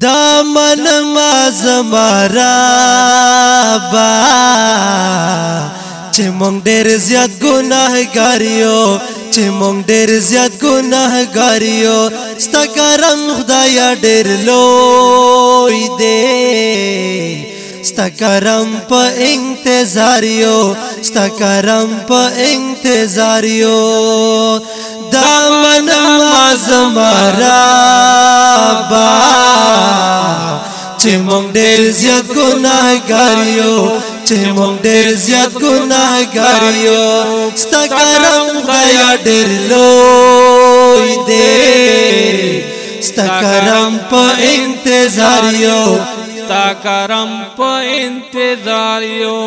دا من ما زمارا با چې مونږ ډېر زیات ګناهګاریو چې مونږ ډېر زیات ګناهګاریو ستا کرم خدایا ډېر لوی دی ستا کرم په انتظاریو ستا کرم په انتظاریو دا من ما زمارا با چې مونږ ډېر زیات ګناهګار یو چې مونږ ډېر زیات ګناهګار یو ستا کرم خدایا ډېر لوی دی ستا کرم په انتظار یو تا کرم په انتظار یو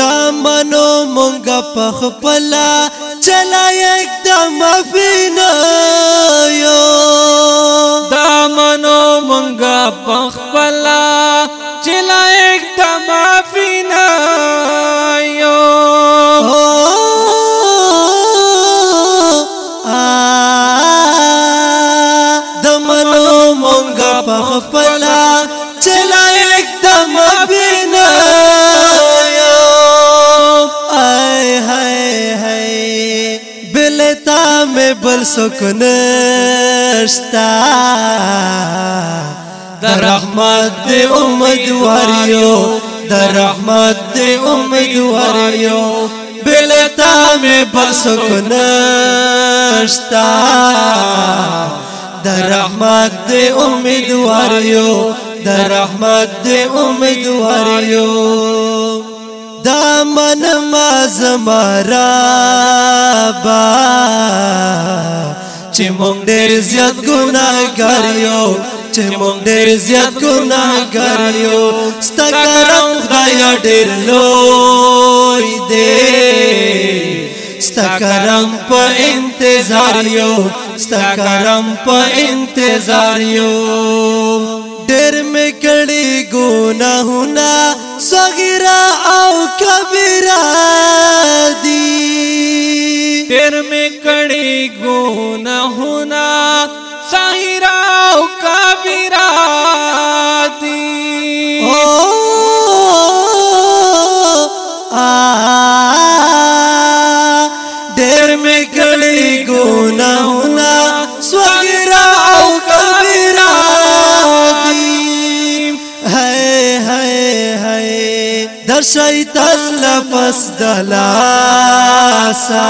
دا منو مونږه په خپل چلا یک دم فینا یو دا منو پخپلا چلا ایک دما فینا یو دمنو مونگا پخپلا چلا ایک دما فینا یو آئے ہائے ہائے بلتا میں بل سکن شتا در رحمت دی امیدواریو در رحمت دی امیدواریو بلتا می بل سکنشتا در رحمت دی امیدواریو در رحمت دی امیدواریو دا من ما زمارا با چې مونږ ډېر زیات ګناه کړیو چې مونږ ډېر زیات ګناهګار یو ستا کرم خدایا ډېر لوی دی ستا کرم په انتظار یو ستا کرم په انتظار یو ډېر مې کړي ګناهونه صغیرا او کبیره دي ډېر مې کړي ګناهونه شیطان لپس دلاسا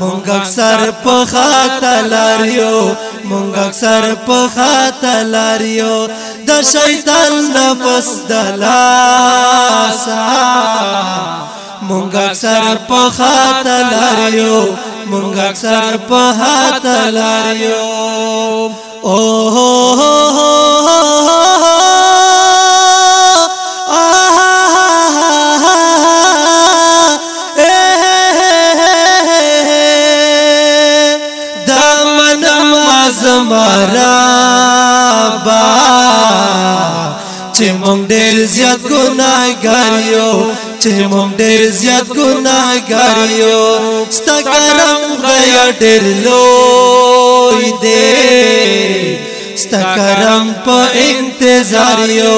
مونږ اکثر په خاتلاریو مونږ اکثر په خاتلاریو د شیطان لپس دلاسا مونږ اکثر په خاتلاریو مونږ اکثر په خاتلاریو رابا چه مونگ دیر زیاد گناہ گاریو چه مونگ دیر زیاد گناہ گاریو ستا کرم غیا دیر لوئی دے ستا کرم پا انتظاریو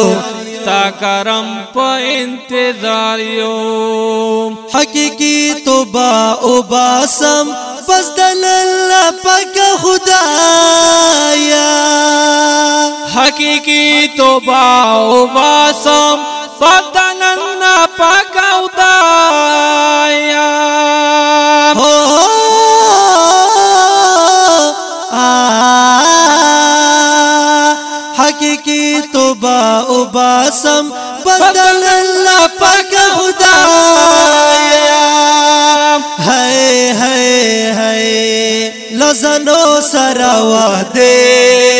ستا کرم پا انتظاریو حقیقی تو با او باسم بس دل اللہ پاک خدایا توبہ او باسم پتنن پاکو دایا حقیقی توبہ او باسم پتنن پاکو دایا ہائے ہائے ہائے لزنو سراوہ دے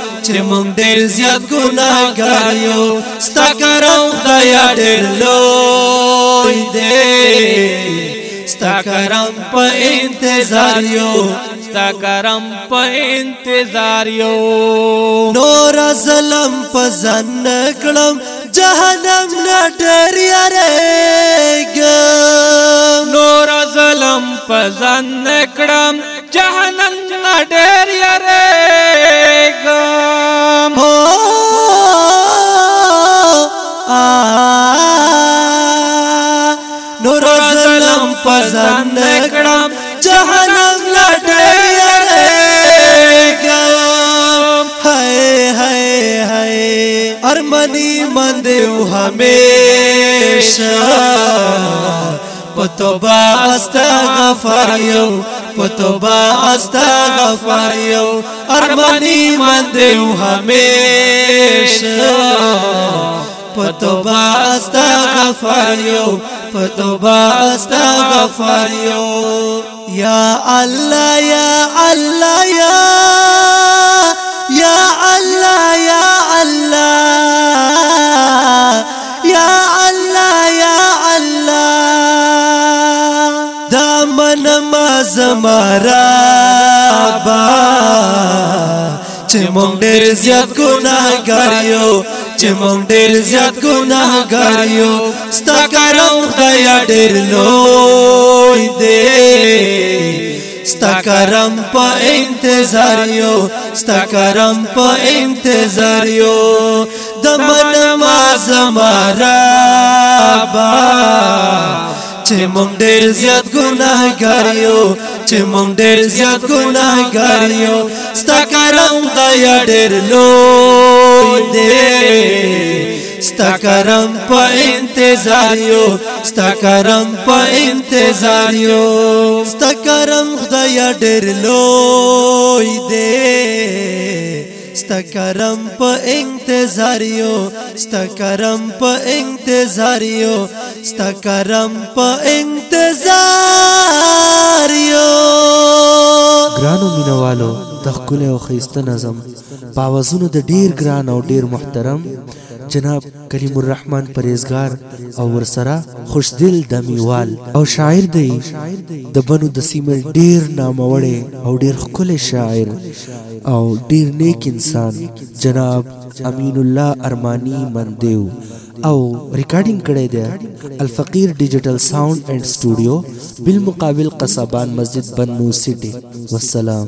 چې مونږ ډېر زیات ګناهګار یو ستا کرم خدایا ډېر لوی دی ستا کرم په انتظار یو ستا کرم په انتظار یو نور ظلم په ځن کړم جهنم نه ډېر یارېګم نور ظلم په ځن کړم جهنم نه ډېر یارېګم منی من دیو ہمیشہ پتوبا استا غفار یو پتوبا استا غفار یو ارمانی من دیو ہمیشہ پتوبا استا غفار یو پتوبا استا غفار یو یا اللہ یا اللہ یا زمارا با چې مونږ ډېر زیات ګناهګار یو چې مونږ ډېر زیات ګناهګار یو ستا کرم خدای ډېر لوی دی ستا کرم په انتظار یو ستا کرم په انتظار یو د من ما زمارا با چې مونږ ډېر زیات ګناهګار یو چې مونږ ډېر زیات ګناهګار یو ستا کرم خدای ډېر لوی دی ستا کرم په انتظار یو ستا کرم په انتظار یو ستا کرم خدای ډېر لوی دی ستکرم په انتظار یو ستکرم په انتظار یو ستکرم په انتظار یو ګرانو مینوالو د خپل او خيسته نظم باوازونو د ډیر ګران او ډیر محترم جناب کریم الرحمن پریزگار او ورسره خوشدل دمیوال او شاعر دی د بنو د سیمل ډیر ناموړی او ډیر خپل شاعر او ډیر نیک انسان جناب امین الله ارمانی مندیو او ریکارډینګ کړی دی الفقیر ډیجیټل ساوند اینڈ سټوډیو بالمقابل قصابان مسجد بنو سیټي والسلام